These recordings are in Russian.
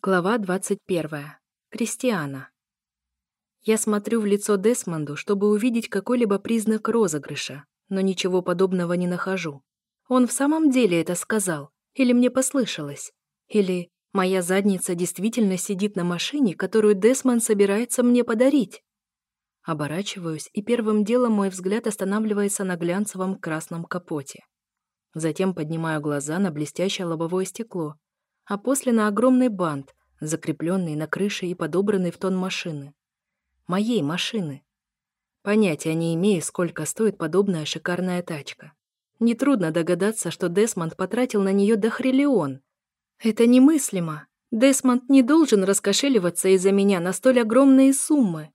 Глава 21. Кристиана. Я смотрю в лицо Десмонду, чтобы увидеть какой-либо признак розыгрыша, но ничего подобного не нахожу. Он в самом деле это сказал? Или мне послышалось? Или моя задница действительно сидит на машине, которую Десмонд собирается мне подарить? Оборачиваюсь, и первым делом мой взгляд останавливается на глянцевом красном капоте. Затем поднимаю глаза на блестящее лобовое стекло, а после на огромный бант, закрепленный на крыше и подобранный в тон машины. Моей машины. Понятия не имею, сколько стоит подобная шикарная тачка. Нетрудно догадаться, что Десмонд потратил на нее дохриллион. Это немыслимо. Десмонд не должен раскошеливаться из-за меня на столь огромные суммы.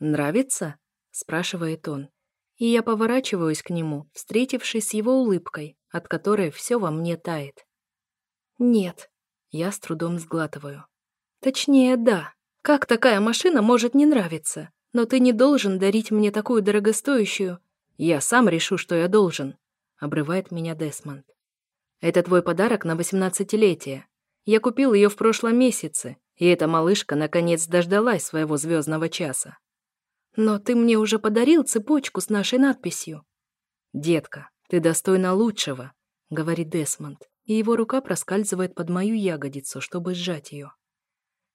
«Нравится?» – спрашивает он. И я поворачиваюсь к нему, встретившись с его улыбкой, от которой все во мне тает. «Нет», я с трудом сглатываю. Точнее, да. Как такая машина может не нравиться? Но ты не должен дарить мне такую дорогостоящую... Я сам решу, что я должен. Обрывает меня Десмонд. Это твой подарок на восемнадцатилетие. Я купил ее в прошлом месяце, и эта малышка наконец дождалась своего звездного часа. Но ты мне уже подарил цепочку с нашей надписью. Детка, ты достойна лучшего, говорит Десмонд и его рука проскальзывает под мою ягодицу, чтобы сжать ее.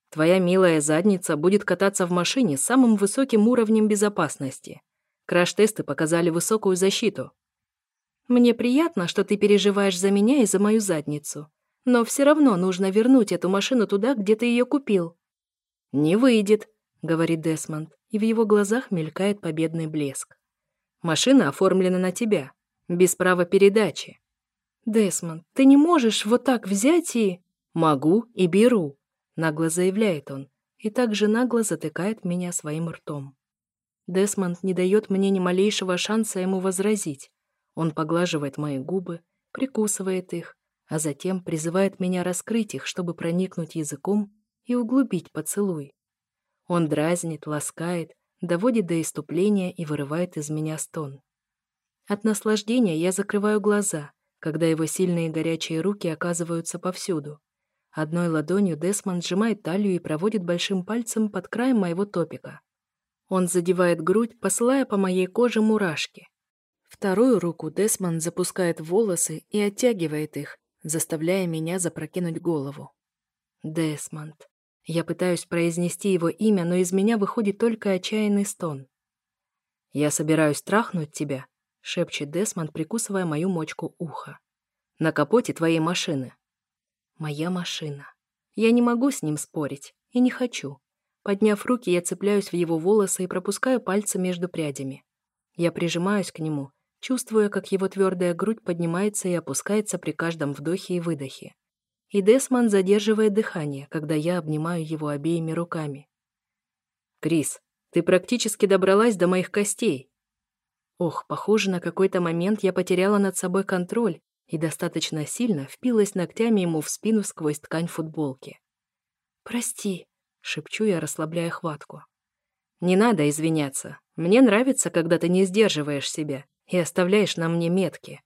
Твоя милая задница будет кататься в машине с самым высоким уровнем безопасности. Краш-тесты показали высокую защиту. Мне приятно, что ты переживаешь за меня и за мою задницу. Но все равно нужно вернуть эту машину туда, где ты ее купил. Не выйдет, говорит Десмонд, и в его глазах мелькает победный блеск. Машина оформлена на тебя, без права передачи. «Десмонд, ты не можешь вот так взять и...» «Могу и беру», — нагло заявляет он, и также нагло затыкает меня своим ртом. Десмонд не дает мне ни малейшего шанса ему возразить. Он поглаживает мои губы, прикусывает их, а затем призывает меня раскрыть их, чтобы проникнуть языком и углубить поцелуй. Он дразнит, ласкает, доводит до иступления и вырывает из меня стон. От наслаждения я закрываю глаза — когда его сильные горячие руки оказываются повсюду. Одной ладонью Десмонд сжимает талию и проводит большим пальцем под краем моего топика. Он задевает грудь, посылая по моей коже мурашки. Вторую руку Десмонд запускает в волосы и оттягивает их, заставляя меня запрокинуть голову. Десмонд. Я пытаюсь произнести его имя, но из меня выходит только отчаянный стон. «Я собираюсь трахнуть тебя», шепчет Десмонд, прикусывая мою мочку уха. «На капоте твоей машины». «Моя машина. Я не могу с ним спорить. И не хочу. Подняв руки, я цепляюсь в его волосы и пропускаю пальцы между прядями. Я прижимаюсь к нему, чувствуя, как его твердая грудь поднимается и опускается при каждом вдохе и выдохе. И Десмонд задерживает дыхание, когда я обнимаю его обеими руками. «Крис, ты практически добралась до моих костей», Ох, похоже, на какой-то момент я потеряла над собой контроль и достаточно сильно впилась ногтями ему в спину сквозь ткань футболки. «Прости», — шепчу я, расслабляя хватку. «Не надо извиняться. Мне нравится, когда ты не сдерживаешь себя и оставляешь на мне метки».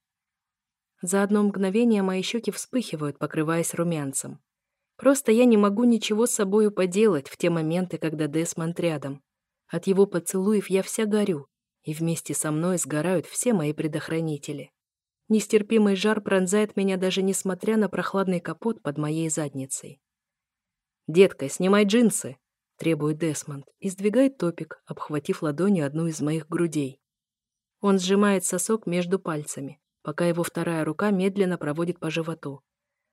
За одно мгновение мои щеки вспыхивают, покрываясь румянцем. Просто я не могу ничего с собою поделать в те моменты, когда Десмонд рядом. От его поцелуев я вся горю, и вместе со мной сгорают все мои предохранители. Нестерпимый жар пронзает меня даже несмотря на прохладный капот под моей задницей. «Детка, снимай джинсы!» — требует Десмонд и сдвигает топик, обхватив ладонью одну из моих грудей. Он сжимает сосок между пальцами, пока его вторая рука медленно проводит по животу.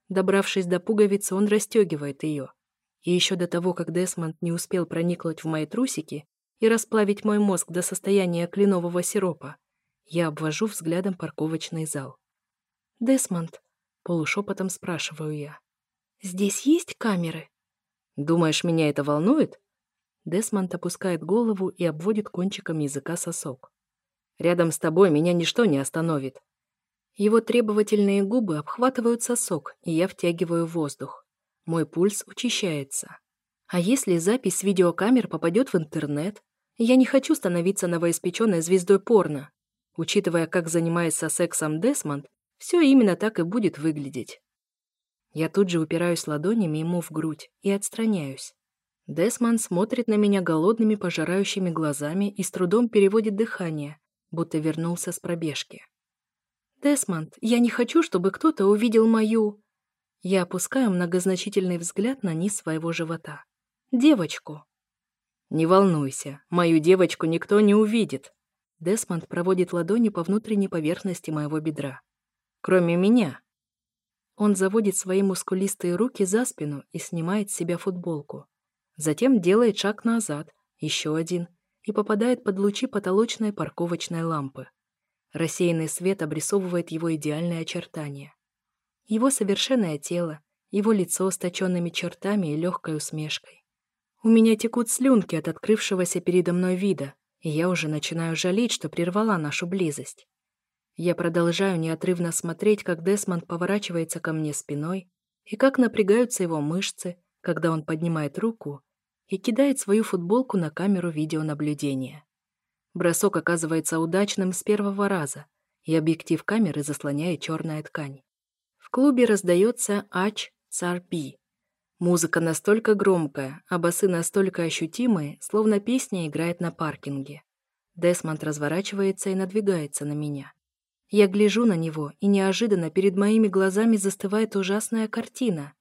Добравшись до пуговицы, он расстегивает ее. И еще до того, как Десмонд не успел проникнуть в мои трусики, и расплавить мой мозг до состояния кленового сиропа. Я обвожу взглядом парковочный зал. «Десмонд», — полушепотом спрашиваю я, — «здесь есть камеры?» «Думаешь, меня это волнует?» Десмонд опускает голову и обводит кончиком языка сосок. «Рядом с тобой меня ничто не остановит». Его требовательные губы обхватывают сосок, и я втягиваю воздух. Мой пульс учащается. А если запись видеокамер попадет в интернет? Я не хочу становиться новоиспеченной звездой порно. Учитывая, как занимается сексом Десмонд, все именно так и будет выглядеть. Я тут же упираюсь ладонями ему в грудь и отстраняюсь. Десмонд смотрит на меня голодными пожирающими глазами и с трудом переводит дыхание, будто вернулся с пробежки. «Десмонд, я не хочу, чтобы кто-то увидел мою...» Я опускаю многозначительный взгляд на низ своего живота. «Девочку». «Не волнуйся, мою девочку никто не увидит». Десмонд проводит ладони по внутренней поверхности моего бедра. «Кроме меня». Он заводит свои мускулистые руки за спину и снимает с себя футболку. Затем делает шаг назад, еще один, и попадает под лучи потолочной парковочной лампы. Рассеянный свет обрисовывает его идеальные очертания. Его совершенное тело, его лицо с точенными чертами и легкой усмешкой. У меня текут слюнки от открывшегося передо мной вида, и я уже начинаю жалеть, что прервала нашу близость. Я продолжаю неотрывно смотреть, как Десмонд поворачивается ко мне спиной, и как напрягаются его мышцы, когда он поднимает руку и кидает свою футболку на камеру видеонаблюдения. Бросок оказывается удачным с первого раза, и объектив камеры заслоняет черная ткань. В клубе раздается «Ач Цар Би». Музыка настолько громкая, а басы настолько ощутимые, словно песня играет на паркинге. Десмонд разворачивается и надвигается на меня. Я гляжу на него, и неожиданно перед моими глазами застывает ужасная картина.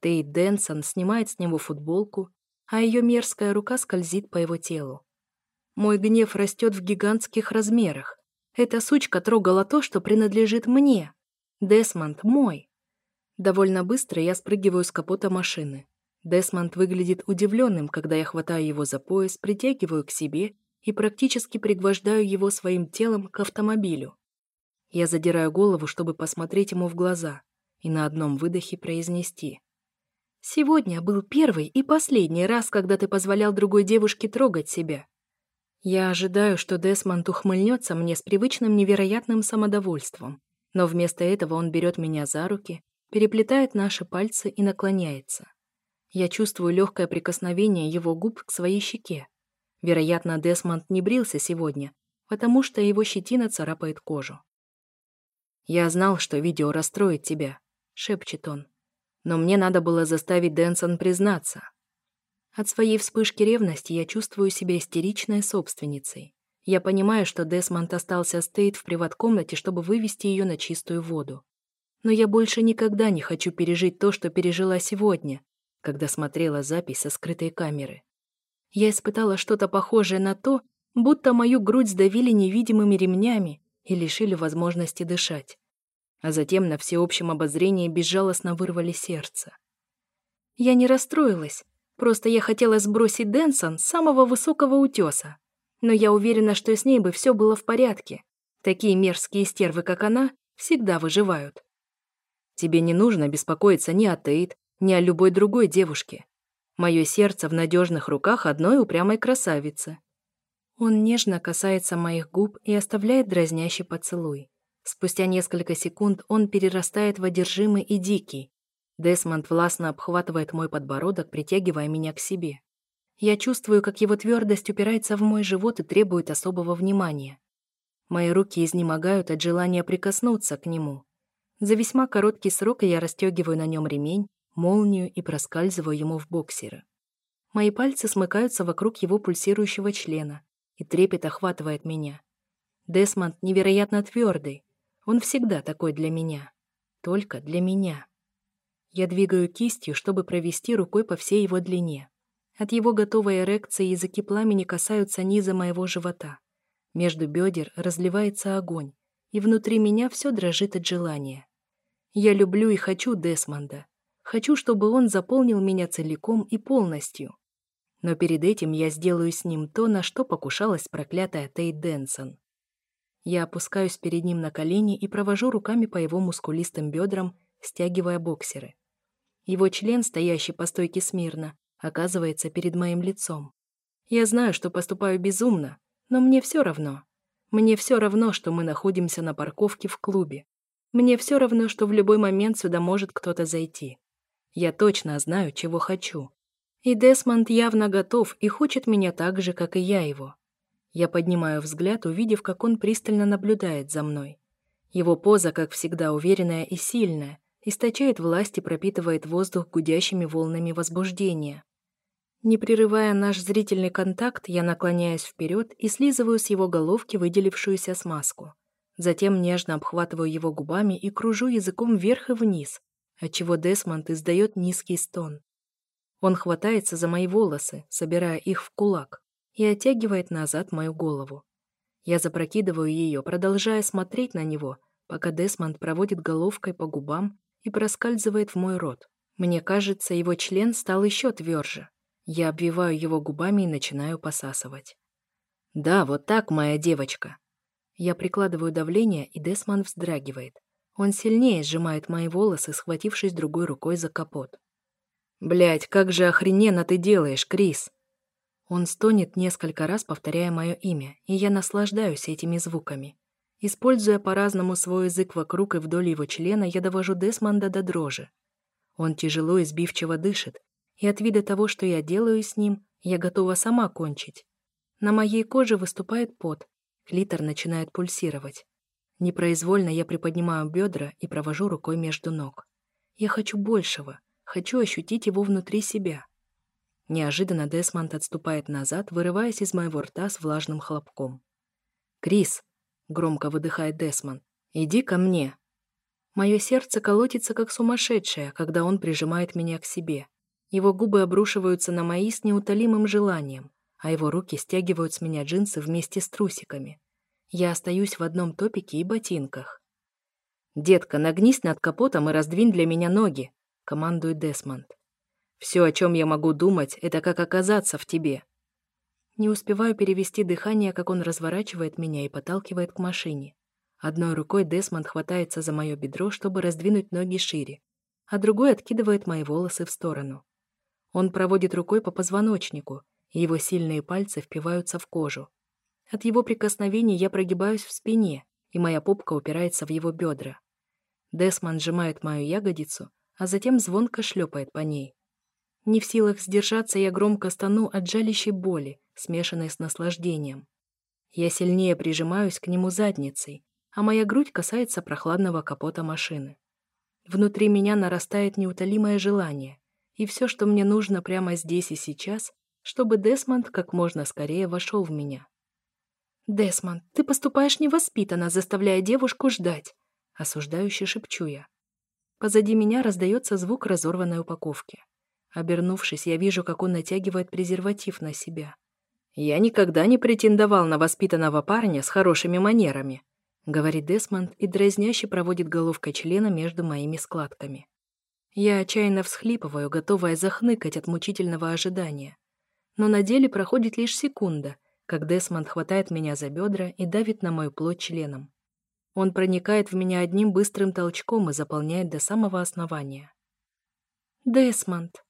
Тейт Дэнсон снимает с него футболку, а ее мерзкая рука скользит по его телу. Мой гнев растет в гигантских размерах. Эта сучка трогала то, что принадлежит мне. Десмонд мой. Довольно быстро я спрыгиваю с капота машины. Десмонд выглядит удивленным, когда я хватаю его за пояс, притягиваю к себе и практически пригвождаю его своим телом к автомобилю. Я задираю голову, чтобы посмотреть ему в глаза и на одном выдохе произнести. Сегодня был первый и последний раз, когда ты позволял другой девушке трогать себя. Я ожидаю, что Десмонд ухмыльнется мне с привычным невероятным самодовольством, но вместо этого он берет меня за руки, переплетает наши пальцы и наклоняется. Я чувствую легкое прикосновение его губ к своей щеке. Вероятно, Десмонд не брился сегодня, потому что его щетина царапает кожу. «Я знал, что видео расстроит тебя», — шепчет он но мне надо было заставить Дэнсон признаться. От своей вспышки ревности я чувствую себя истеричной собственницей. Я понимаю, что Десмонд остался стоит в приват-комнате, чтобы вывести ее на чистую воду. Но я больше никогда не хочу пережить то, что пережила сегодня, когда смотрела запись со скрытой камеры. Я испытала что-то похожее на то, будто мою грудь сдавили невидимыми ремнями и лишили возможности дышать а затем на всеобщем обозрении безжалостно вырвали сердце. Я не расстроилась, просто я хотела сбросить Дэнсон с самого высокого утеса. Но я уверена, что с ней бы все было в порядке. Такие мерзкие стервы, как она, всегда выживают. Тебе не нужно беспокоиться ни о Тейт, ни о любой другой девушке. Мое сердце в надежных руках одной упрямой красавицы. Он нежно касается моих губ и оставляет дразнящий поцелуй. Спустя несколько секунд он перерастает в одержимый и дикий. Десмонд властно обхватывает мой подбородок, притягивая меня к себе. Я чувствую, как его твердость упирается в мой живот и требует особого внимания. Мои руки изнемогают от желания прикоснуться к нему. За весьма короткий срок я расстегиваю на нем ремень, молнию и проскальзываю ему в боксеры. Мои пальцы смыкаются вокруг его пульсирующего члена, и трепет охватывает меня. Десмонд невероятно твердый, он всегда такой для меня. Только для меня. Я двигаю кистью, чтобы провести рукой по всей его длине. От его готовой эрекции языки пламени касаются низа моего живота. Между бедер разливается огонь, и внутри меня все дрожит от желания. Я люблю и хочу Десмонда. Хочу, чтобы он заполнил меня целиком и полностью. Но перед этим я сделаю с ним то, на что покушалась проклятая Тейт Дэнсон. Я опускаюсь перед ним на колени и провожу руками по его мускулистым бедрам, стягивая боксеры. Его член, стоящий по стойке смирно, оказывается перед моим лицом. Я знаю, что поступаю безумно, но мне все равно. Мне все равно, что мы находимся на парковке в клубе. Мне все равно, что в любой момент сюда может кто-то зайти. Я точно знаю, чего хочу. И Десмонд явно готов и хочет меня так же, как и я его. Я поднимаю взгляд, увидев, как он пристально наблюдает за мной. Его поза, как всегда, уверенная и сильная, источает власть и пропитывает воздух гудящими волнами возбуждения. Не прерывая наш зрительный контакт, я наклоняюсь вперед и слизываю с его головки выделившуюся смазку. Затем нежно обхватываю его губами и кружу языком вверх и вниз, отчего Десмонд издает низкий стон. Он хватается за мои волосы, собирая их в кулак, и оттягивает назад мою голову. Я запрокидываю ее, продолжая смотреть на него, пока Десмонд проводит головкой по губам и проскальзывает в мой рот. Мне кажется, его член стал еще тверже. Я обвиваю его губами и начинаю посасывать. «Да, вот так, моя девочка». Я прикладываю давление, и Десмонд вздрагивает. Он сильнее сжимает мои волосы, схватившись другой рукой за капот. Блять, как же охрененно ты делаешь, Крис!» Он стонет несколько раз, повторяя мое имя, и я наслаждаюсь этими звуками. Используя по-разному свой язык вокруг и вдоль его члена, я довожу Десмонда до дрожи. Он тяжело и сбивчиво дышит, и от вида того, что я делаю с ним, я готова сама кончить. На моей коже выступает пот, клитор начинает пульсировать. Непроизвольно я приподнимаю бедра и провожу рукой между ног. Я хочу большего, хочу ощутить его внутри себя. Неожиданно Десмонд отступает назад, вырываясь из моего рта с влажным хлопком. «Крис!» — громко выдыхает Десмонд. «Иди ко мне!» Мое сердце колотится, как сумасшедшее, когда он прижимает меня к себе. Его губы обрушиваются на мои с неутолимым желанием, а его руки стягивают с меня джинсы вместе с трусиками. Я остаюсь в одном топике и ботинках. «Детка, нагнись над капотом и раздвинь для меня ноги», — командует Десмонд. Все, о чем я могу думать, это как оказаться в тебе. Не успеваю перевести дыхание, как он разворачивает меня и подталкивает к машине. Одной рукой Десмонд хватается за мое бедро, чтобы раздвинуть ноги шире, а другой откидывает мои волосы в сторону. Он проводит рукой по позвоночнику, и его сильные пальцы впиваются в кожу. От его прикосновений я прогибаюсь в спине, и моя попка упирается в его бедра. Десмонд сжимает мою ягодицу, а затем звонко шлепает по ней. Не в силах сдержаться, я громко стану от жалящей боли, смешанной с наслаждением. Я сильнее прижимаюсь к нему задницей, а моя грудь касается прохладного капота машины. Внутри меня нарастает неутолимое желание, и все, что мне нужно прямо здесь и сейчас, чтобы Десмонд как можно скорее вошел в меня. «Десмонд, ты поступаешь невоспитанно, заставляя девушку ждать», — осуждающе шепчу я. Позади меня раздается звук разорванной упаковки. Обернувшись, я вижу, как он натягивает презерватив на себя. «Я никогда не претендовал на воспитанного парня с хорошими манерами», говорит Десмонд и дразняще проводит головкой члена между моими складками. Я отчаянно всхлипываю, готовая захныкать от мучительного ожидания. Но на деле проходит лишь секунда, как Десмонд хватает меня за бедра и давит на мою плоть членом. Он проникает в меня одним быстрым толчком и заполняет до самого основания. «Десмонд!»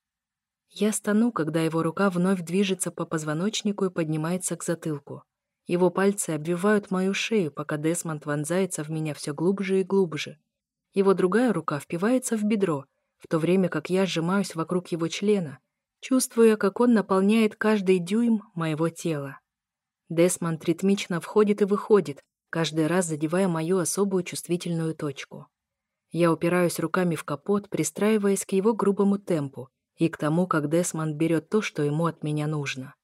Я стану, когда его рука вновь движется по позвоночнику и поднимается к затылку. Его пальцы обвивают мою шею, пока Десмонд вонзается в меня все глубже и глубже. Его другая рука впивается в бедро, в то время как я сжимаюсь вокруг его члена, чувствуя, как он наполняет каждый дюйм моего тела. Десмонд ритмично входит и выходит, каждый раз задевая мою особую чувствительную точку. Я упираюсь руками в капот, пристраиваясь к его грубому темпу, и к тому, как Десмонд берет то, что ему от меня нужно.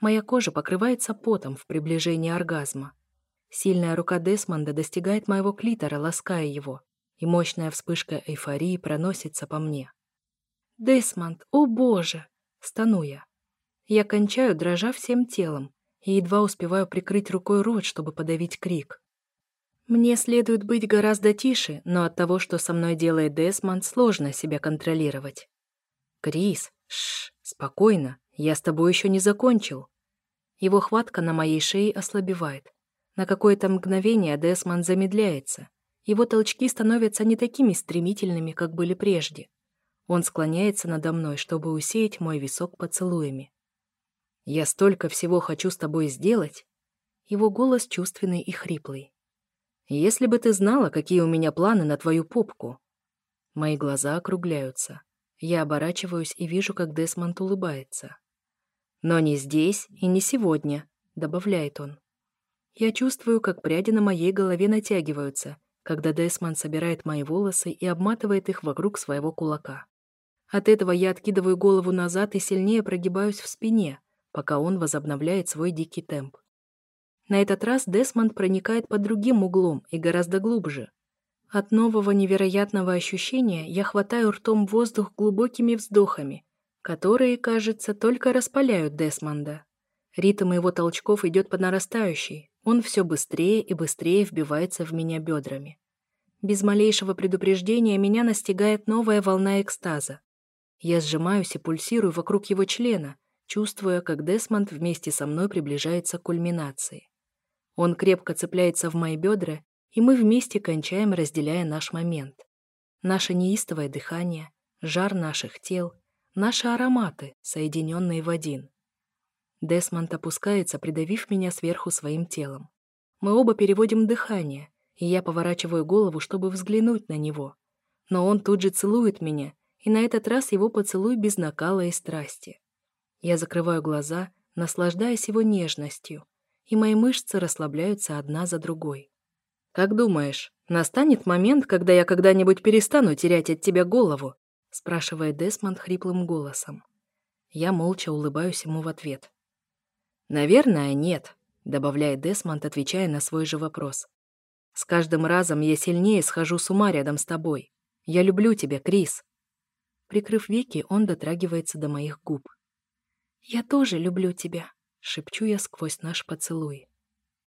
Моя кожа покрывается потом в приближении оргазма. Сильная рука Десмонда достигает моего клитора, лаская его, и мощная вспышка эйфории проносится по мне. «Десмонд, о боже!» — стану я. Я кончаю, дрожа всем телом, и едва успеваю прикрыть рукой рот, чтобы подавить крик. Мне следует быть гораздо тише, но от того, что со мной делает Десмонд, сложно себя контролировать. «Крис, шш, спокойно, я с тобой еще не закончил». Его хватка на моей шее ослабевает. На какое-то мгновение Десман замедляется. Его толчки становятся не такими стремительными, как были прежде. Он склоняется надо мной, чтобы усеять мой висок поцелуями. «Я столько всего хочу с тобой сделать!» Его голос чувственный и хриплый. «Если бы ты знала, какие у меня планы на твою попку!» Мои глаза округляются. Я оборачиваюсь и вижу, как Десмонд улыбается. «Но не здесь и не сегодня», — добавляет он. Я чувствую, как пряди на моей голове натягиваются, когда Десмонд собирает мои волосы и обматывает их вокруг своего кулака. От этого я откидываю голову назад и сильнее прогибаюсь в спине, пока он возобновляет свой дикий темп. На этот раз Десмонд проникает под другим углом и гораздо глубже. От нового невероятного ощущения я хватаю ртом воздух глубокими вздохами, которые, кажется, только распаляют Десмонда. Ритм его толчков идет по нарастающей, он все быстрее и быстрее вбивается в меня бедрами. Без малейшего предупреждения меня настигает новая волна экстаза. Я сжимаюсь и пульсирую вокруг его члена, чувствуя, как Десмонд вместе со мной приближается к кульминации. Он крепко цепляется в мои бедра, и мы вместе кончаем, разделяя наш момент. Наше неистовое дыхание, жар наших тел, наши ароматы, соединенные в один. Десмонд опускается, придавив меня сверху своим телом. Мы оба переводим дыхание, и я поворачиваю голову, чтобы взглянуть на него. Но он тут же целует меня, и на этот раз его поцелуй без накала и страсти. Я закрываю глаза, наслаждаясь его нежностью, и мои мышцы расслабляются одна за другой. «Как думаешь, настанет момент, когда я когда-нибудь перестану терять от тебя голову?» спрашивает Десмонд хриплым голосом. Я молча улыбаюсь ему в ответ. «Наверное, нет», — добавляет Десмонд, отвечая на свой же вопрос. «С каждым разом я сильнее схожу с ума рядом с тобой. Я люблю тебя, Крис». Прикрыв веки, он дотрагивается до моих губ. «Я тоже люблю тебя», — шепчу я сквозь наш поцелуй.